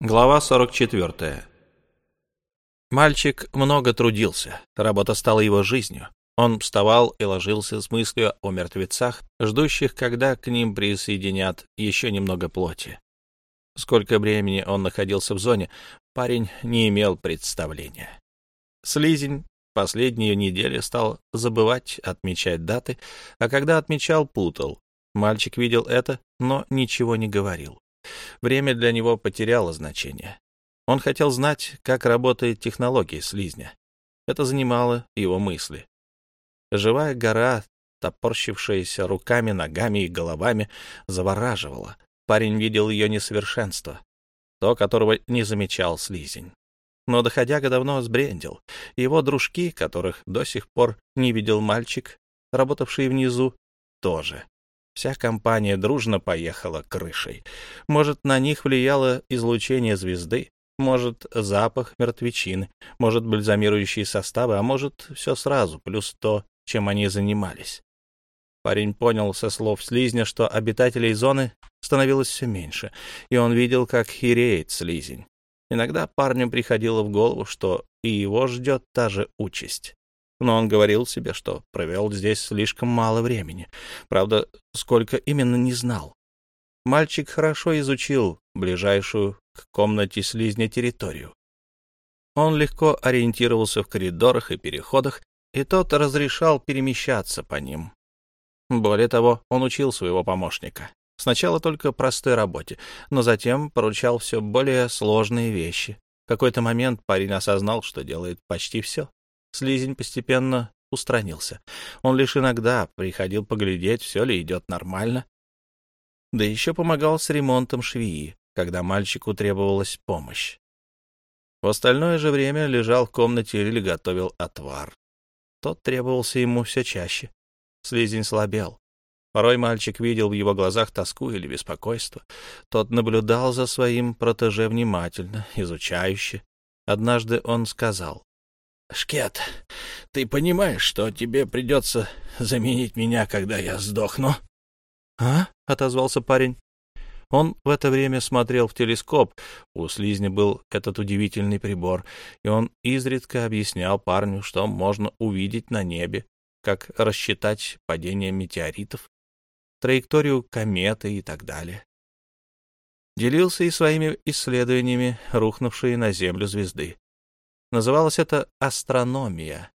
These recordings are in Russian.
Глава 44. Мальчик много трудился, работа стала его жизнью. Он вставал и ложился с мыслью о мертвецах, ждущих, когда к ним присоединят еще немного плоти. Сколько времени он находился в зоне, парень не имел представления. Слизень последнюю неделю стал забывать отмечать даты, а когда отмечал, путал. Мальчик видел это, но ничего не говорил. Время для него потеряло значение. Он хотел знать, как работает технология слизня. Это занимало его мысли. Живая гора, топорщившаяся руками, ногами и головами, завораживала. Парень видел ее несовершенство, то, которого не замечал слизень. Но доходяга давно сбрендил. Его дружки, которых до сих пор не видел мальчик, работавший внизу, тоже. Вся компания дружно поехала крышей. Может, на них влияло излучение звезды, может, запах мертвечины, может, бальзамирующие составы, а может, все сразу, плюс то, чем они занимались. Парень понял со слов слизня, что обитателей зоны становилось все меньше, и он видел, как хереет слизень. Иногда парню приходило в голову, что и его ждет та же участь но он говорил себе, что провел здесь слишком мало времени. Правда, сколько именно не знал. Мальчик хорошо изучил ближайшую к комнате слизня территорию. Он легко ориентировался в коридорах и переходах, и тот разрешал перемещаться по ним. Более того, он учил своего помощника. Сначала только простой работе, но затем поручал все более сложные вещи. В какой-то момент парень осознал, что делает почти все. Слизень постепенно устранился. Он лишь иногда приходил поглядеть, все ли идет нормально. Да еще помогал с ремонтом швеи, когда мальчику требовалась помощь. В остальное же время лежал в комнате или готовил отвар. Тот требовался ему все чаще. Слизень слабел. Порой мальчик видел в его глазах тоску или беспокойство. Тот наблюдал за своим протеже внимательно, изучающе. Однажды он сказал, Шкет, ты понимаешь, что тебе придется заменить меня, когда я сдохну? — А? — отозвался парень. Он в это время смотрел в телескоп. У слизня был этот удивительный прибор, и он изредка объяснял парню, что можно увидеть на небе, как рассчитать падение метеоритов, траекторию кометы и так далее. Делился и своими исследованиями рухнувшей на Землю звезды. Называлось это астрономия.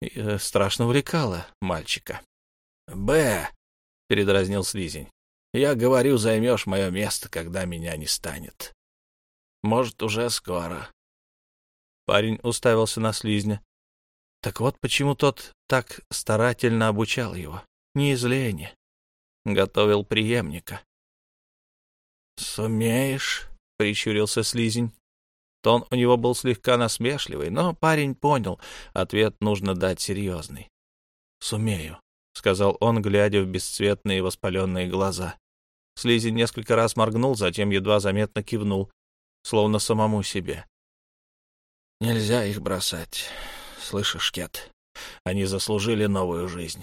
И, э, страшно увлекало мальчика. «Б», — передразнил Слизень, — «я говорю, займешь мое место, когда меня не станет. Может, уже скоро». Парень уставился на Слизня. Так вот почему тот так старательно обучал его. Не из лени. Готовил преемника. «Сумеешь?» — прищурился Слизень. Тон у него был слегка насмешливый, но парень понял, ответ нужно дать серьезный. «Сумею», — сказал он, глядя в бесцветные воспаленные глаза. Слизи несколько раз моргнул, затем едва заметно кивнул, словно самому себе. «Нельзя их бросать. Слышишь, Кет, они заслужили новую жизнь».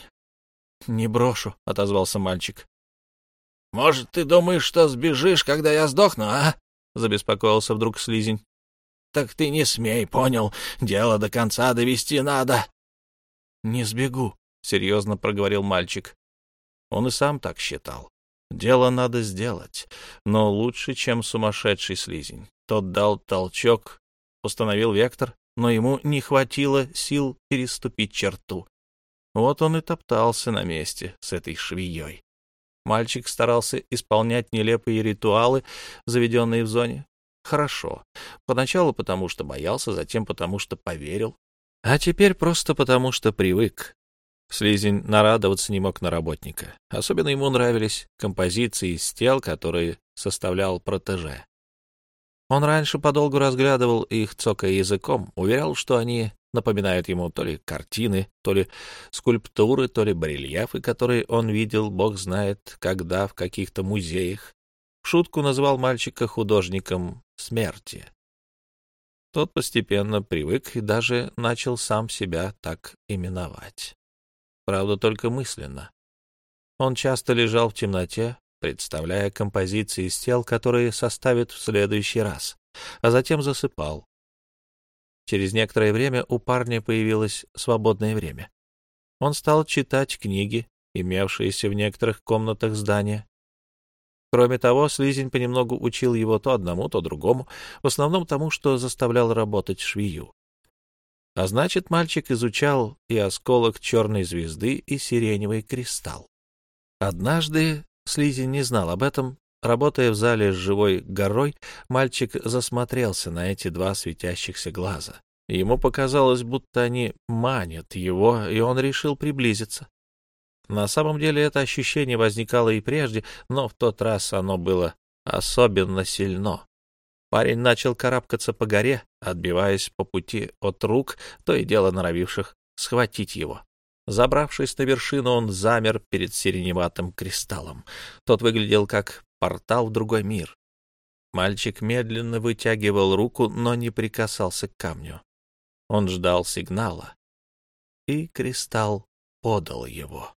«Не брошу», — отозвался мальчик. «Может, ты думаешь, что сбежишь, когда я сдохну, а?» — забеспокоился вдруг Слизень. Так ты не смей, понял? Дело до конца довести надо. — Не сбегу, — серьезно проговорил мальчик. Он и сам так считал. Дело надо сделать, но лучше, чем сумасшедший слизень. Тот дал толчок, установил вектор, но ему не хватило сил переступить черту. Вот он и топтался на месте с этой швеей. Мальчик старался исполнять нелепые ритуалы, заведенные в зоне, хорошо. Поначалу потому, что боялся, затем потому, что поверил. А теперь просто потому, что привык. Слизень нарадоваться не мог на работника. Особенно ему нравились композиции из тел, которые составлял протеже. Он раньше подолгу разглядывал их, цокая языком, уверял, что они напоминают ему то ли картины, то ли скульптуры, то ли барельефы, которые он видел, бог знает, когда в каких-то музеях. В шутку назвал мальчика художником смерти. Тот постепенно привык и даже начал сам себя так именовать. Правда, только мысленно. Он часто лежал в темноте, представляя композиции из тел, которые составит в следующий раз. а затем засыпал. Через некоторое время у парня появилось свободное время. Он стал читать книги, имевшиеся в некоторых комнатах здания. Кроме того, Слизень понемногу учил его то одному, то другому, в основном тому, что заставлял работать швею. А значит, мальчик изучал и осколок черной звезды, и сиреневый кристалл. Однажды, Слизень не знал об этом, работая в зале с живой горой, мальчик засмотрелся на эти два светящихся глаза. Ему показалось, будто они манят его, и он решил приблизиться. На самом деле это ощущение возникало и прежде, но в тот раз оно было особенно сильно. Парень начал карабкаться по горе, отбиваясь по пути от рук, то и дело норовивших схватить его. Забравшись на вершину, он замер перед сиреневатым кристаллом. Тот выглядел как портал в другой мир. Мальчик медленно вытягивал руку, но не прикасался к камню. Он ждал сигнала, и кристалл подал его.